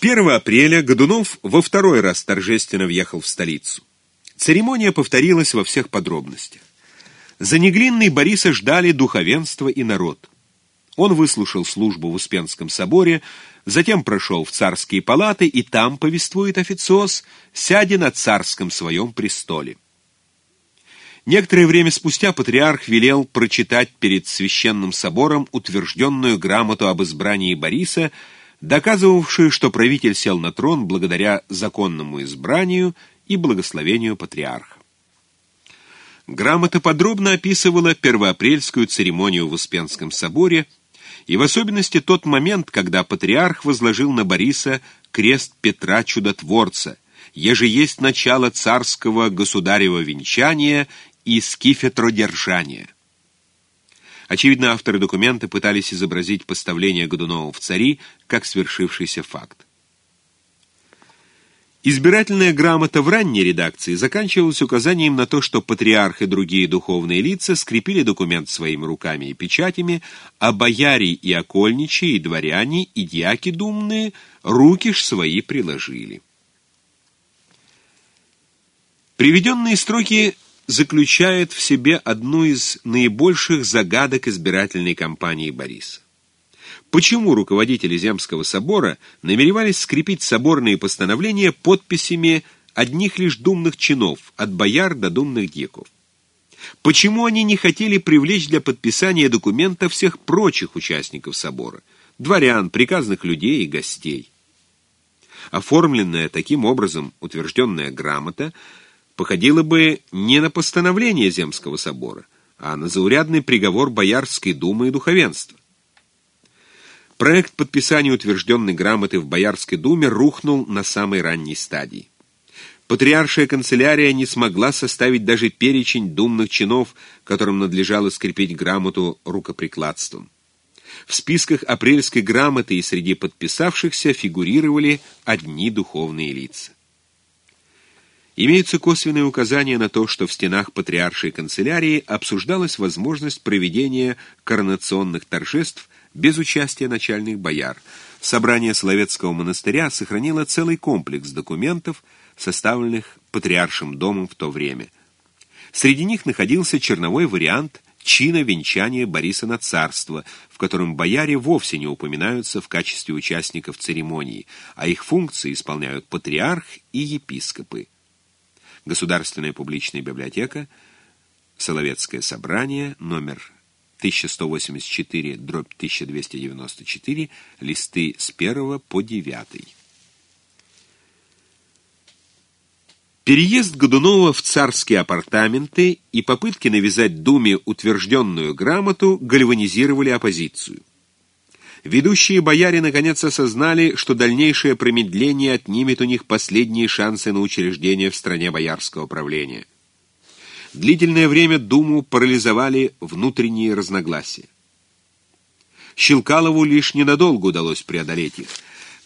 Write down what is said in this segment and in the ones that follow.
1 апреля Годунов во второй раз торжественно въехал в столицу. Церемония повторилась во всех подробностях. За Неглинной Бориса ждали духовенство и народ. Он выслушал службу в Успенском соборе, затем прошел в царские палаты, и там, повествует официоз, сядя на царском своем престоле. Некоторое время спустя патриарх велел прочитать перед священным собором утвержденную грамоту об избрании Бориса, доказывавшую, что правитель сел на трон благодаря законному избранию и благословению патриарха. Грамота подробно описывала первоапрельскую церемонию в Успенском соборе и в особенности тот момент, когда патриарх возложил на Бориса крест Петра Чудотворца, еже есть начало царского государева венчания и скифетродержания. Очевидно, авторы документа пытались изобразить поставление Годунова в цари как свершившийся факт. Избирательная грамота в ранней редакции заканчивалась указанием на то, что патриарх и другие духовные лица скрепили документ своими руками и печатями, а бояре и окольничьи, и дворяне, и дьяки думные руки ж свои приложили. Приведенные строки заключает в себе одну из наибольших загадок избирательной кампании Бориса. Почему руководители Земского собора намеревались скрепить соборные постановления подписями одних лишь думных чинов, от бояр до думных дьяков? Почему они не хотели привлечь для подписания документа всех прочих участников собора, дворян, приказных людей и гостей? Оформленная таким образом утвержденная грамота походило бы не на постановление Земского собора, а на заурядный приговор Боярской думы и духовенства. Проект подписания утвержденной грамоты в Боярской думе рухнул на самой ранней стадии. Патриаршая канцелярия не смогла составить даже перечень думных чинов, которым надлежало скрепить грамоту рукоприкладством. В списках апрельской грамоты и среди подписавшихся фигурировали одни духовные лица. Имеются косвенные указания на то, что в стенах патриаршей канцелярии обсуждалась возможность проведения коронационных торжеств без участия начальных бояр. Собрание Соловецкого монастыря сохранило целый комплекс документов, составленных патриаршим домом в то время. Среди них находился черновой вариант чина венчания Бориса на царство, в котором бояре вовсе не упоминаются в качестве участников церемонии, а их функции исполняют патриарх и епископы. Государственная публичная библиотека, Соловецкое собрание, номер 1184, дробь 1294, листы с 1 по 9. Переезд Годунова в царские апартаменты и попытки навязать Думе утвержденную грамоту гальванизировали оппозицию. Ведущие бояре наконец осознали, что дальнейшее промедление отнимет у них последние шансы на учреждение в стране боярского правления. Длительное время Думу парализовали внутренние разногласия. Щелкалову лишь ненадолго удалось преодолеть их.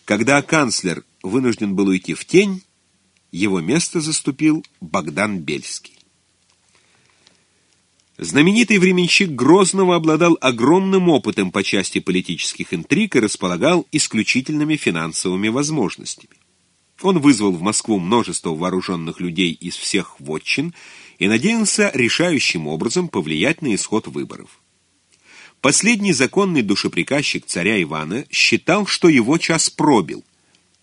Когда канцлер вынужден был уйти в тень, его место заступил Богдан Бельский. Знаменитый временщик Грозного обладал огромным опытом по части политических интриг и располагал исключительными финансовыми возможностями. Он вызвал в Москву множество вооруженных людей из всех вотчин и надеялся решающим образом повлиять на исход выборов. Последний законный душеприказчик царя Ивана считал, что его час пробил,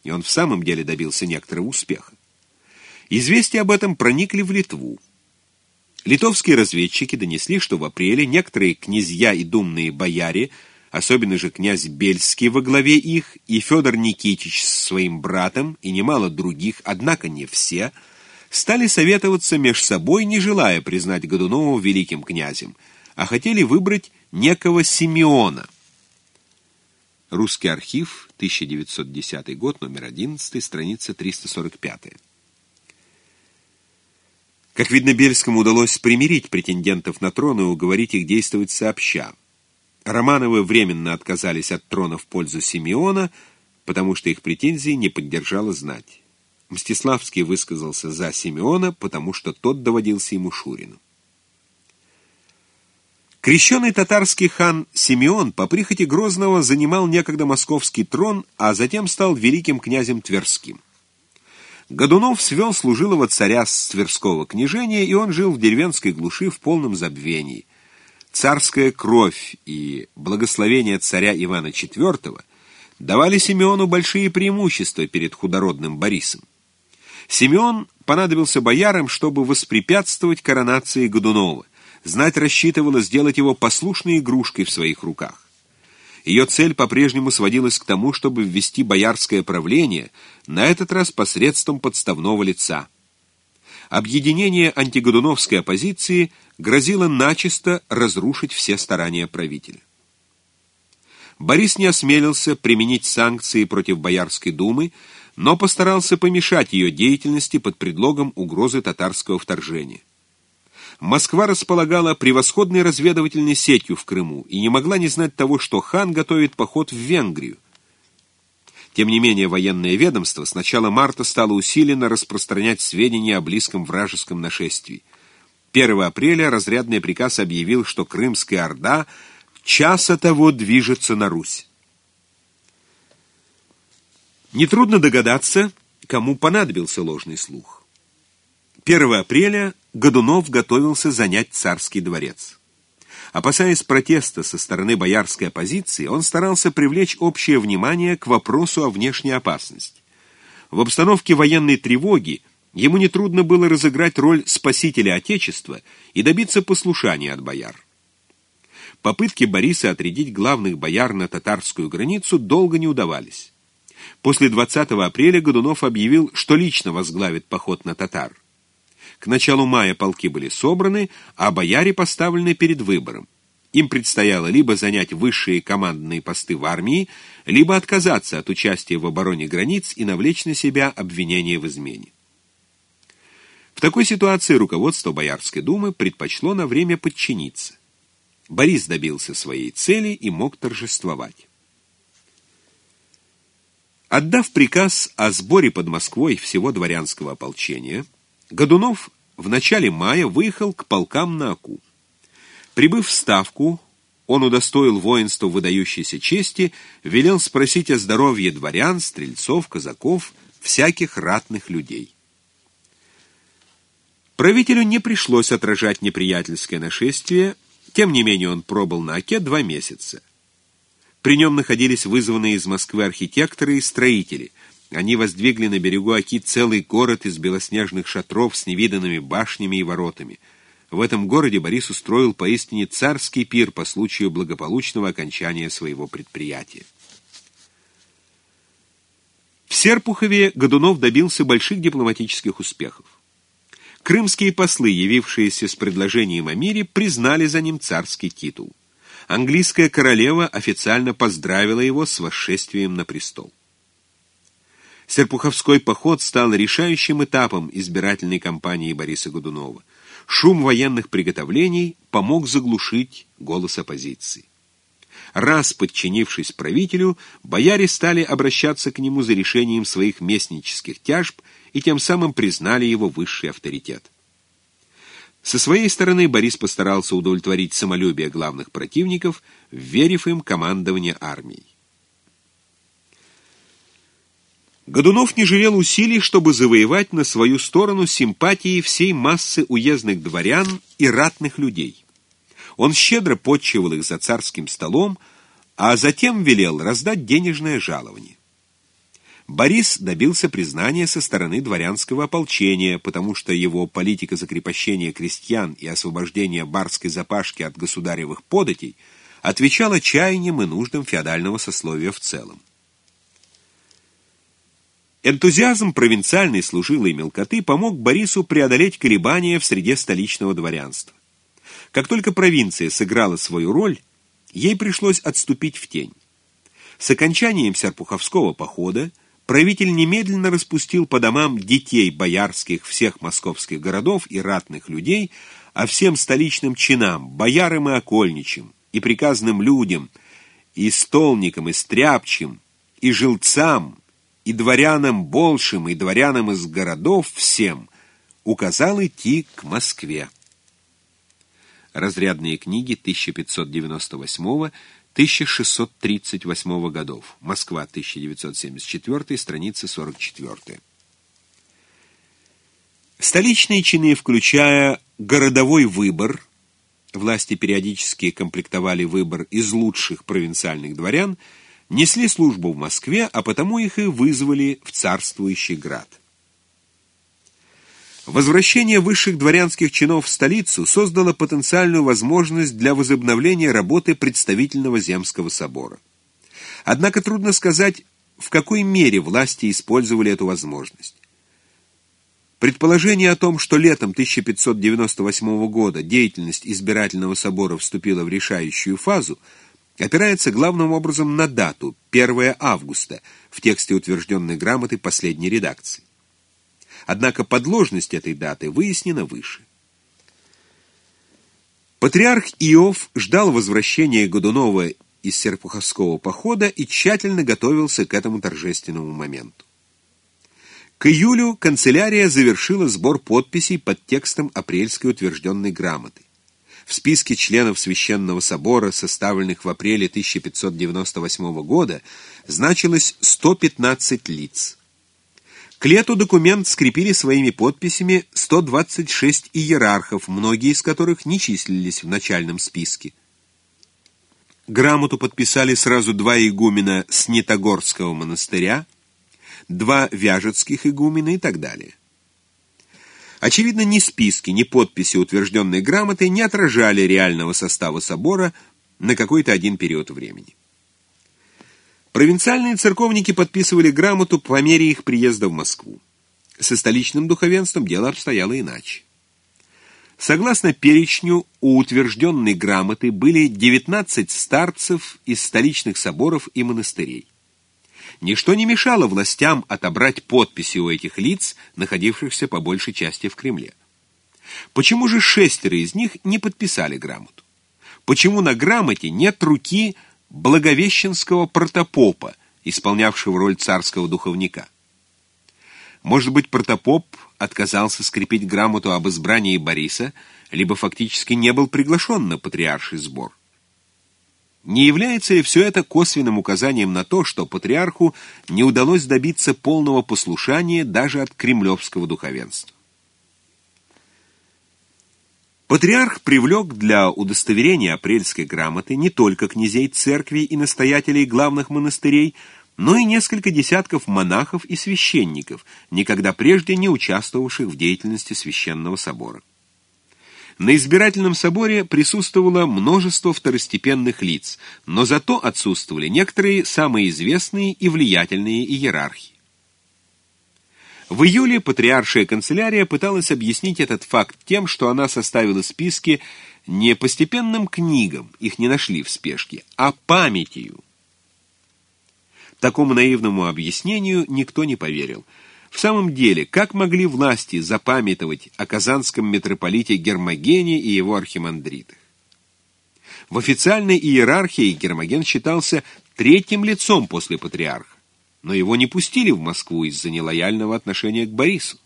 и он в самом деле добился некоторого успеха. Известия об этом проникли в Литву. Литовские разведчики донесли, что в апреле некоторые князья и думные бояре, особенно же князь Бельский во главе их, и Федор Никитич с своим братом, и немало других, однако не все, стали советоваться меж собой, не желая признать Годунова великим князем, а хотели выбрать некого Симеона. Русский архив, 1910 год, номер 11, страница 345. Как видно, Бельскому удалось примирить претендентов на трон и уговорить их действовать сообща. Романовы временно отказались от трона в пользу Симеона, потому что их претензии не поддержала знать. Мстиславский высказался за Симеона, потому что тот доводился ему Шурину. Крещеный татарский хан Симеон по прихоти Грозного занимал некогда московский трон, а затем стал великим князем Тверским. Годунов свел служилого царя с Тверского княжения, и он жил в деревенской глуши в полном забвении. Царская кровь и благословение царя Ивана IV давали Симеону большие преимущества перед худородным Борисом. Симеон понадобился боярам, чтобы воспрепятствовать коронации Годунова. Знать рассчитывала сделать его послушной игрушкой в своих руках. Ее цель по-прежнему сводилась к тому, чтобы ввести боярское правление, на этот раз посредством подставного лица. Объединение антигодуновской оппозиции грозило начисто разрушить все старания правителя. Борис не осмелился применить санкции против Боярской думы, но постарался помешать ее деятельности под предлогом угрозы татарского вторжения. Москва располагала превосходной разведывательной сетью в Крыму и не могла не знать того, что хан готовит поход в Венгрию. Тем не менее, военное ведомство с начала марта стало усиленно распространять сведения о близком вражеском нашествии. 1 апреля разрядный приказ объявил, что Крымская Орда часа того движется на Русь. Нетрудно догадаться, кому понадобился ложный слух. 1 апреля Годунов готовился занять царский дворец. Опасаясь протеста со стороны боярской оппозиции, он старался привлечь общее внимание к вопросу о внешней опасности. В обстановке военной тревоги ему нетрудно было разыграть роль спасителя Отечества и добиться послушания от бояр. Попытки Бориса отрядить главных бояр на татарскую границу долго не удавались. После 20 апреля Годунов объявил, что лично возглавит поход на татар. К началу мая полки были собраны, а бояре поставлены перед выбором. Им предстояло либо занять высшие командные посты в армии, либо отказаться от участия в обороне границ и навлечь на себя обвинение в измене. В такой ситуации руководство Боярской думы предпочло на время подчиниться. Борис добился своей цели и мог торжествовать. Отдав приказ о сборе под Москвой всего дворянского ополчения, Годунов в начале мая выехал к полкам на Аку. Прибыв в Ставку, он удостоил воинства выдающейся чести, велел спросить о здоровье дворян, стрельцов, казаков, всяких ратных людей. Правителю не пришлось отражать неприятельское нашествие, тем не менее он пробыл на Оке два месяца. При нем находились вызванные из Москвы архитекторы и строители – они воздвигли на берегу Оки целый город из белоснежных шатров с невиданными башнями и воротами. В этом городе Борис устроил поистине царский пир по случаю благополучного окончания своего предприятия. В Серпухове Годунов добился больших дипломатических успехов. Крымские послы, явившиеся с предложением о мире, признали за ним царский титул. Английская королева официально поздравила его с восшествием на престол. Серпуховской поход стал решающим этапом избирательной кампании Бориса Годунова. Шум военных приготовлений помог заглушить голос оппозиции. Раз подчинившись правителю, бояре стали обращаться к нему за решением своих местнических тяжб и тем самым признали его высший авторитет. Со своей стороны Борис постарался удовлетворить самолюбие главных противников, верив им командование армией. Годунов не жалел усилий, чтобы завоевать на свою сторону симпатии всей массы уездных дворян и ратных людей. Он щедро подчивал их за царским столом, а затем велел раздать денежное жалование. Борис добился признания со стороны дворянского ополчения, потому что его политика закрепощения крестьян и освобождения барской запашки от государевых податей отвечала чаяниям и нуждам феодального сословия в целом. Энтузиазм провинциальной служилой мелкоты помог Борису преодолеть колебания в среде столичного дворянства. Как только провинция сыграла свою роль, ей пришлось отступить в тень. С окончанием Серпуховского похода правитель немедленно распустил по домам детей боярских всех московских городов и ратных людей, а всем столичным чинам, боярам и окольничим, и приказным людям, и столникам, и стряпчим, и жилцам, и дворянам большим, и дворянам из городов всем указал идти к Москве. Разрядные книги 1598-1638 годов. Москва, 1974, страница 44. Столичные чины, включая городовой выбор, власти периодически комплектовали выбор из лучших провинциальных дворян, несли службу в Москве, а потому их и вызвали в царствующий град. Возвращение высших дворянских чинов в столицу создало потенциальную возможность для возобновления работы представительного земского собора. Однако трудно сказать, в какой мере власти использовали эту возможность. Предположение о том, что летом 1598 года деятельность избирательного собора вступила в решающую фазу, опирается главным образом на дату 1 августа в тексте утвержденной грамоты последней редакции. Однако подложность этой даты выяснена выше. Патриарх Иов ждал возвращения Годунова из Серпуховского похода и тщательно готовился к этому торжественному моменту. К июлю канцелярия завершила сбор подписей под текстом апрельской утвержденной грамоты. В списке членов Священного собора, составленных в апреле 1598 года, значилось 115 лиц. К лету документ скрепили своими подписями 126 иерархов, многие из которых не числились в начальном списке. Грамоту подписали сразу два игумена Снитогорского монастыря, два вяжецких игумена и так далее. Очевидно, ни списки, ни подписи утвержденной грамоты не отражали реального состава собора на какой-то один период времени. Провинциальные церковники подписывали грамоту по мере их приезда в Москву. Со столичным духовенством дело обстояло иначе. Согласно перечню, у утвержденной грамоты были 19 старцев из столичных соборов и монастырей. Ничто не мешало властям отобрать подписи у этих лиц, находившихся по большей части в Кремле. Почему же шестеро из них не подписали грамоту? Почему на грамоте нет руки благовещенского протопопа, исполнявшего роль царского духовника. Может быть, протопоп отказался скрепить грамоту об избрании Бориса, либо фактически не был приглашен на патриарший сбор. Не является ли все это косвенным указанием на то, что патриарху не удалось добиться полного послушания даже от кремлевского духовенства? Патриарх привлек для удостоверения апрельской грамоты не только князей церкви и настоятелей главных монастырей, но и несколько десятков монахов и священников, никогда прежде не участвовавших в деятельности священного собора. На избирательном соборе присутствовало множество второстепенных лиц, но зато отсутствовали некоторые самые известные и влиятельные иерархи. В июле патриаршая канцелярия пыталась объяснить этот факт тем, что она составила списки не постепенным книгам, их не нашли в спешке, а памятью. Такому наивному объяснению никто не поверил. В самом деле, как могли власти запамятовать о казанском митрополите Гермогене и его архимандритах? В официальной иерархии Гермоген считался третьим лицом после патриарха но его не пустили в Москву из-за нелояльного отношения к Борису.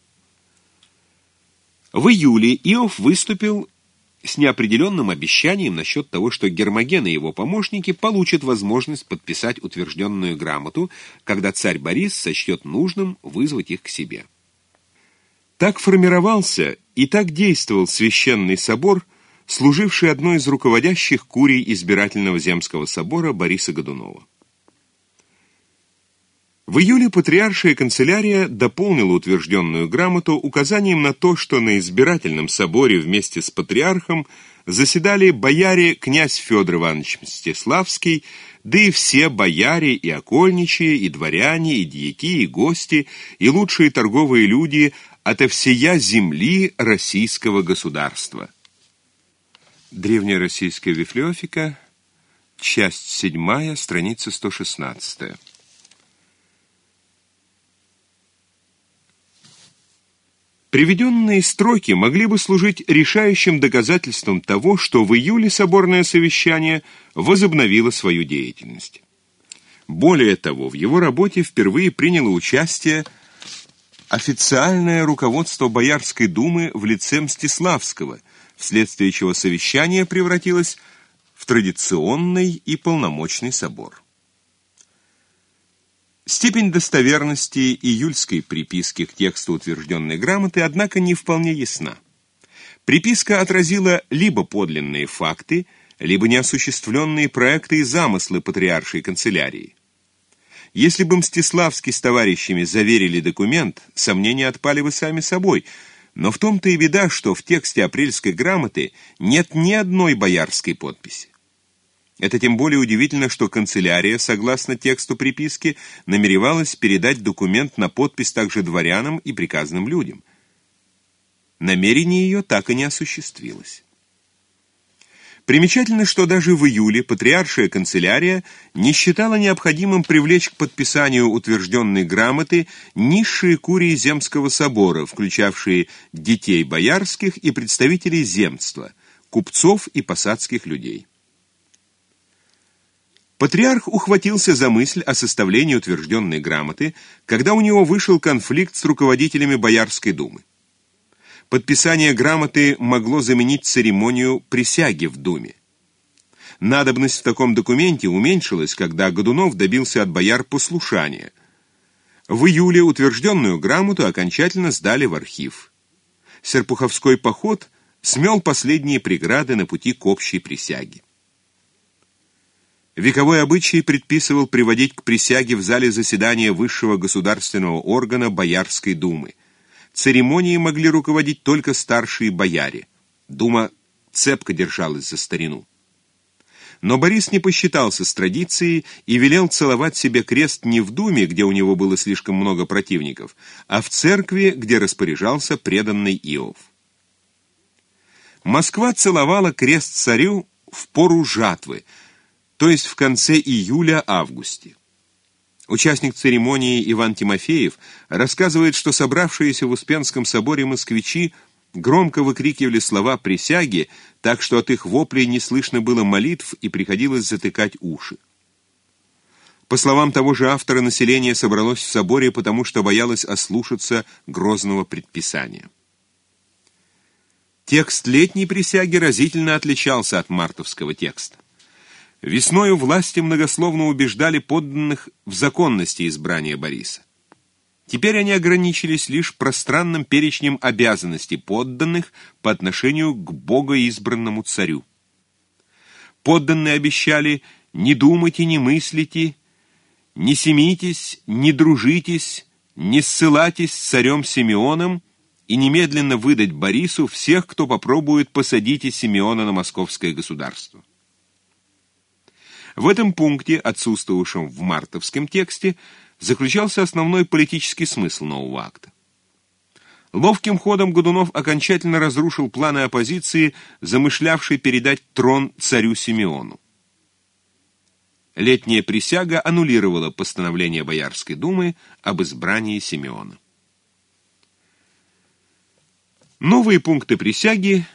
В июле Иов выступил с неопределенным обещанием насчет того, что Гермоген и его помощники получат возможность подписать утвержденную грамоту, когда царь Борис сочтет нужным вызвать их к себе. Так формировался и так действовал Священный собор, служивший одной из руководящих курий избирательного земского собора Бориса Годунова. В июле патриаршая канцелярия дополнила утвержденную грамоту указанием на то, что на избирательном соборе вместе с патриархом заседали бояре князь Федор Иванович Мстиславский, да и все бояре и окольничие, и дворяне, и дьяки, и гости, и лучшие торговые люди ото всея земли российского государства. Древняя российская вифлеофика, часть седьмая, страница 116. Приведенные строки могли бы служить решающим доказательством того, что в июле соборное совещание возобновило свою деятельность. Более того, в его работе впервые приняло участие официальное руководство Боярской думы в лице Мстиславского, вследствие чего совещание превратилось в традиционный и полномочный собор. Степень достоверности июльской приписки к тексту утвержденной грамоты, однако, не вполне ясна. Приписка отразила либо подлинные факты, либо неосуществленные проекты и замыслы патриаршей канцелярии. Если бы Мстиславский с товарищами заверили документ, сомнения отпали бы сами собой, но в том-то и беда, что в тексте апрельской грамоты нет ни одной боярской подписи. Это тем более удивительно, что канцелярия, согласно тексту приписки, намеревалась передать документ на подпись также дворянам и приказным людям. Намерение ее так и не осуществилось. Примечательно, что даже в июле патриаршая канцелярия не считала необходимым привлечь к подписанию утвержденной грамоты низшие курии Земского собора, включавшие детей боярских и представителей земства, купцов и посадских людей. Патриарх ухватился за мысль о составлении утвержденной грамоты, когда у него вышел конфликт с руководителями Боярской думы. Подписание грамоты могло заменить церемонию присяги в Думе. Надобность в таком документе уменьшилась, когда Годунов добился от бояр послушания. В июле утвержденную грамоту окончательно сдали в архив. Серпуховской поход смел последние преграды на пути к общей присяге. Вековой обычай предписывал приводить к присяге в зале заседания высшего государственного органа Боярской думы. Церемонии могли руководить только старшие бояре. Дума цепко держалась за старину. Но Борис не посчитался с традицией и велел целовать себе крест не в думе, где у него было слишком много противников, а в церкви, где распоряжался преданный Иов. Москва целовала крест царю в пору жатвы – то есть в конце июля-августе. Участник церемонии Иван Тимофеев рассказывает, что собравшиеся в Успенском соборе москвичи громко выкрикивали слова присяги, так что от их воплей не слышно было молитв и приходилось затыкать уши. По словам того же автора, население собралось в соборе, потому что боялось ослушаться грозного предписания. Текст летней присяги разительно отличался от мартовского текста. Весною власти многословно убеждали подданных в законности избрания Бориса. Теперь они ограничились лишь пространным перечнем обязанностей подданных по отношению к богоизбранному царю. Подданные обещали «не думайте, не мыслите, не семитесь, не дружитесь, не ссылайтесь с царем Симеоном и немедленно выдать Борису всех, кто попробует посадить Симеона на московское государство». В этом пункте, отсутствовавшем в мартовском тексте, заключался основной политический смысл нового акта. Ловким ходом Годунов окончательно разрушил планы оппозиции, замышлявшей передать трон царю Симеону. Летняя присяга аннулировала постановление Боярской думы об избрании Симеона. Новые пункты присяги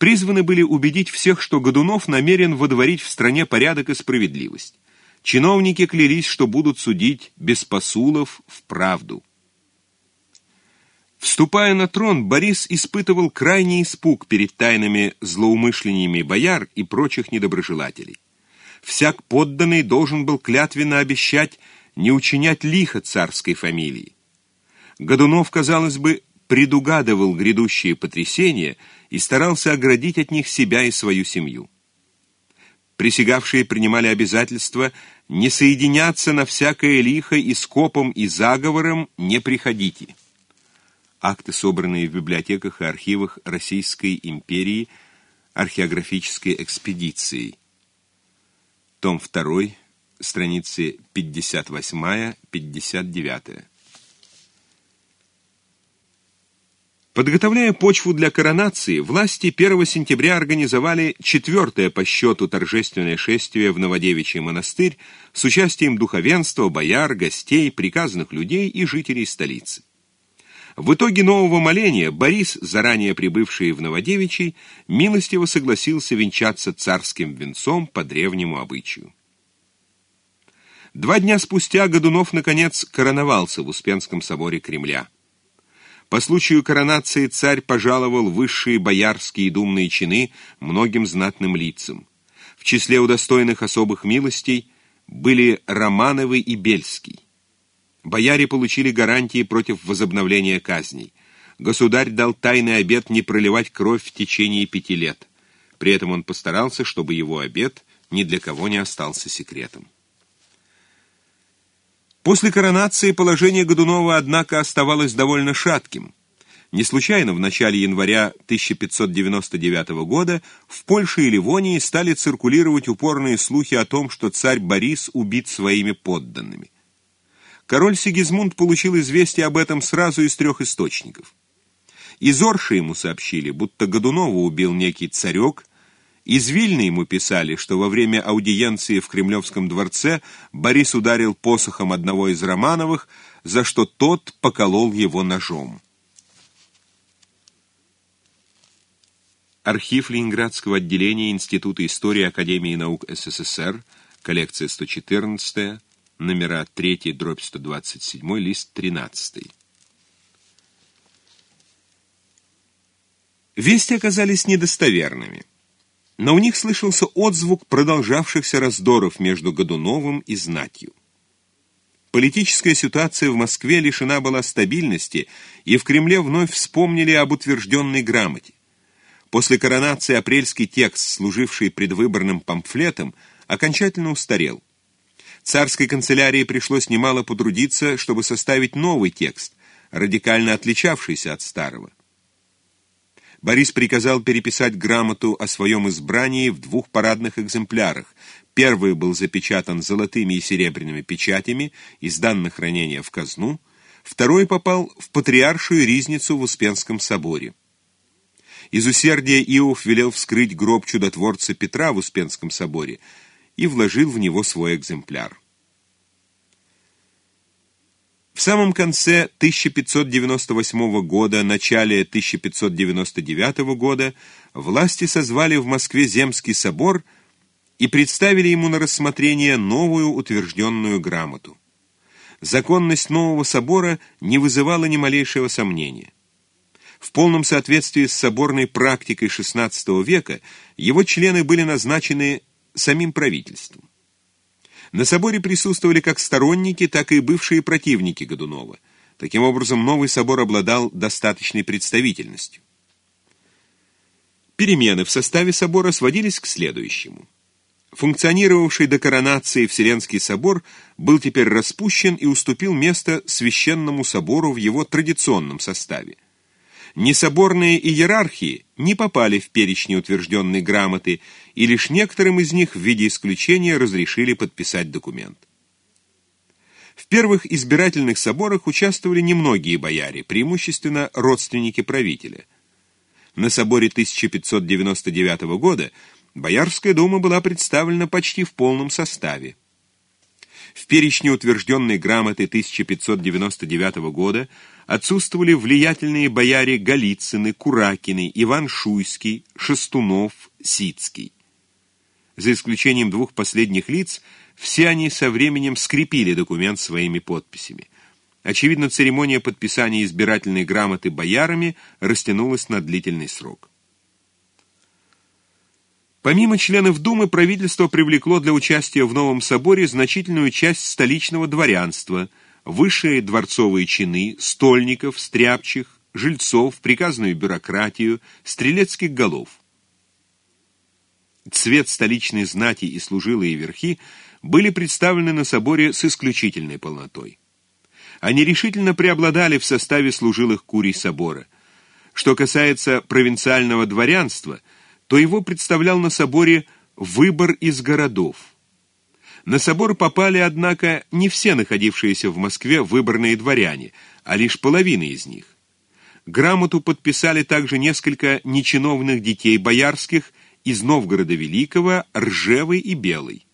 призваны были убедить всех, что Годунов намерен водворить в стране порядок и справедливость. Чиновники клялись, что будут судить без посулов в правду. Вступая на трон, Борис испытывал крайний испуг перед тайными злоумышлениями бояр и прочих недоброжелателей. Всяк подданный должен был клятвенно обещать не учинять лихо царской фамилии. Годунов, казалось бы, предугадывал грядущие потрясения и старался оградить от них себя и свою семью. Присягавшие принимали обязательство не соединяться на всякое лихо и скопом и заговором не приходите. Акты, собранные в библиотеках и архивах Российской империи археографической экспедицией. Том 2, страницы 58-59. Подготовляя почву для коронации, власти 1 сентября организовали четвертое по счету торжественное шествие в Новодевичий монастырь с участием духовенства, бояр, гостей, приказных людей и жителей столицы. В итоге нового моления Борис, заранее прибывший в Новодевичий, милостиво согласился венчаться царским венцом по древнему обычаю. Два дня спустя Годунов, наконец, короновался в Успенском соборе Кремля. По случаю коронации царь пожаловал высшие боярские и думные чины многим знатным лицам. В числе удостоенных особых милостей были Романовы и Бельский. Бояре получили гарантии против возобновления казней. Государь дал тайный обет не проливать кровь в течение пяти лет. При этом он постарался, чтобы его обет ни для кого не остался секретом. После коронации положение Годунова, однако, оставалось довольно шатким. Не случайно в начале января 1599 года в Польше и Ливонии стали циркулировать упорные слухи о том, что царь Борис убит своими подданными. Король Сигизмунд получил известие об этом сразу из трех источников. Из Орши ему сообщили, будто Годунова убил некий царек, из Вильны ему писали, что во время аудиенции в Кремлевском дворце Борис ударил посохом одного из Романовых, за что тот поколол его ножом. Архив Ленинградского отделения Института истории Академии наук СССР, коллекция 114, номера 3, дробь 127, лист 13. Вести оказались недостоверными но у них слышался отзвук продолжавшихся раздоров между Годуновым и знатью. Политическая ситуация в Москве лишена была стабильности, и в Кремле вновь вспомнили об утвержденной грамоте. После коронации апрельский текст, служивший предвыборным памфлетом, окончательно устарел. Царской канцелярии пришлось немало потрудиться, чтобы составить новый текст, радикально отличавшийся от старого. Борис приказал переписать грамоту о своем избрании в двух парадных экземплярах. Первый был запечатан золотыми и серебряными печатями и сдан на хранение в казну, второй попал в патриаршую ризницу в Успенском соборе. Из усердия Иов велел вскрыть гроб чудотворца Петра в Успенском соборе и вложил в него свой экземпляр. В самом конце 1598 года, начале 1599 года власти созвали в Москве Земский собор и представили ему на рассмотрение новую утвержденную грамоту. Законность нового собора не вызывала ни малейшего сомнения. В полном соответствии с соборной практикой XVI века его члены были назначены самим правительством. На соборе присутствовали как сторонники, так и бывшие противники Годунова. Таким образом, новый собор обладал достаточной представительностью. Перемены в составе собора сводились к следующему. Функционировавший до коронации Вселенский собор был теперь распущен и уступил место Священному собору в его традиционном составе. Несоборные иерархии не попали в перечни утвержденной грамоты, и лишь некоторым из них в виде исключения разрешили подписать документ. В первых избирательных соборах участвовали немногие бояре, преимущественно родственники правителя. На соборе 1599 года Боярская дума была представлена почти в полном составе. В перечне утвержденной грамоты 1599 года отсутствовали влиятельные бояре Голицыны, Куракины, Иван Шуйский, Шестунов, Сицкий. За исключением двух последних лиц, все они со временем скрепили документ своими подписями. Очевидно, церемония подписания избирательной грамоты боярами растянулась на длительный срок. Помимо членов Думы, правительство привлекло для участия в новом соборе значительную часть столичного дворянства, высшие дворцовые чины, стольников, стряпчих, жильцов, приказную бюрократию, стрелецких голов. Цвет столичной знати и служилые верхи были представлены на соборе с исключительной полнотой. Они решительно преобладали в составе служилых курий собора. Что касается провинциального дворянства – то его представлял на соборе выбор из городов. На собор попали, однако, не все находившиеся в Москве выборные дворяне, а лишь половина из них. Грамоту подписали также несколько нечиновных детей боярских из Новгорода Великого, Ржевы и Белой.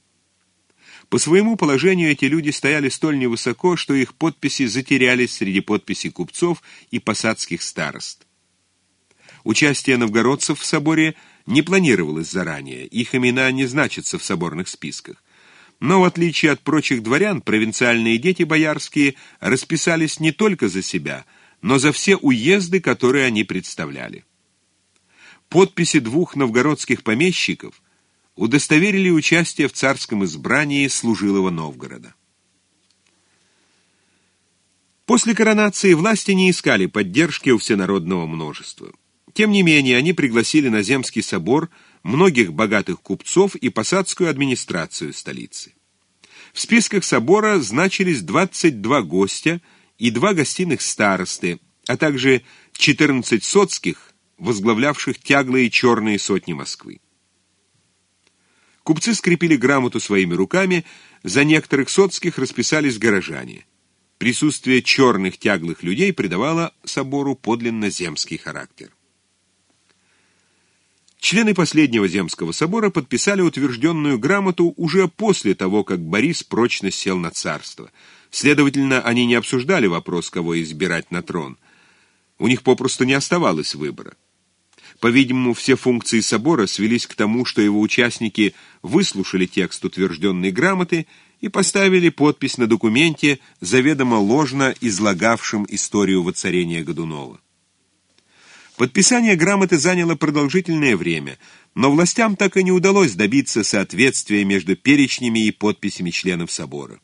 По своему положению эти люди стояли столь невысоко, что их подписи затерялись среди подписей купцов и посадских старост. Участие новгородцев в соборе – не планировалось заранее, их имена не значатся в соборных списках. Но в отличие от прочих дворян, провинциальные дети боярские расписались не только за себя, но за все уезды, которые они представляли. Подписи двух новгородских помещиков удостоверили участие в царском избрании служилого Новгорода. После коронации власти не искали поддержки у всенародного множества. Тем не менее, они пригласили на Земский собор многих богатых купцов и посадскую администрацию столицы. В списках собора значились 22 гостя и два гостиных старосты, а также 14 соцких, возглавлявших тяглые черные сотни Москвы. Купцы скрепили грамоту своими руками, за некоторых соцких расписались горожане. Присутствие черных тяглых людей придавало собору подлинно земский характер. Члены последнего Земского собора подписали утвержденную грамоту уже после того, как Борис прочно сел на царство. Следовательно, они не обсуждали вопрос, кого избирать на трон. У них попросту не оставалось выбора. По-видимому, все функции собора свелись к тому, что его участники выслушали текст утвержденной грамоты и поставили подпись на документе, заведомо ложно излагавшем историю воцарения Годунова. Подписание грамоты заняло продолжительное время, но властям так и не удалось добиться соответствия между перечнями и подписями членов собора.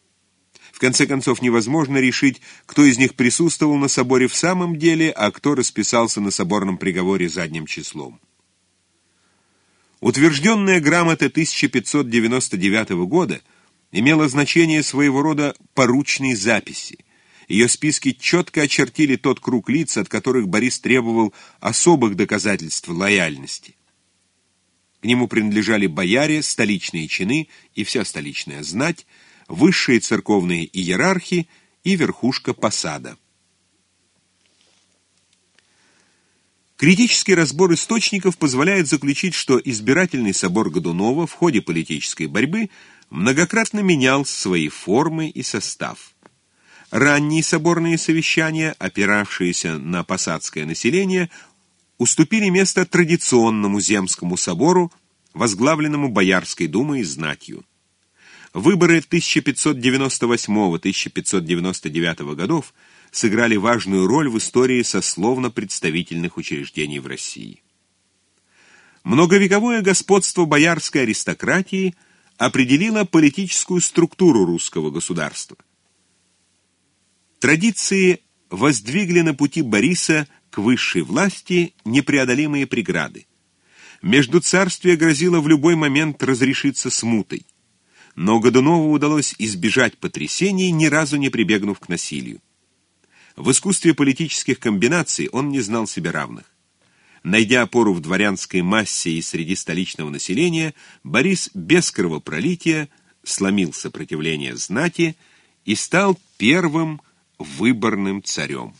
В конце концов, невозможно решить, кто из них присутствовал на соборе в самом деле, а кто расписался на соборном приговоре задним числом. Утвержденная грамота 1599 года имела значение своего рода поручной записи – ее списки четко очертили тот круг лиц, от которых Борис требовал особых доказательств лояльности. К нему принадлежали бояре, столичные чины и вся столичная знать, высшие церковные иерархи и верхушка посада. Критический разбор источников позволяет заключить, что избирательный собор Годунова в ходе политической борьбы многократно менял свои формы и состав. Ранние соборные совещания, опиравшиеся на посадское население, уступили место традиционному земскому собору, возглавленному Боярской думой и знатью. Выборы 1598-1599 годов сыграли важную роль в истории сословно-представительных учреждений в России. Многовековое господство боярской аристократии определило политическую структуру русского государства – Традиции воздвигли на пути Бориса к высшей власти непреодолимые преграды. Между царствия грозило в любой момент разрешиться смутой. Но Годунову удалось избежать потрясений, ни разу не прибегнув к насилию. В искусстве политических комбинаций он не знал себе равных. Найдя опору в дворянской массе и среди столичного населения, Борис без кровопролития сломил сопротивление знати и стал первым выборным царем.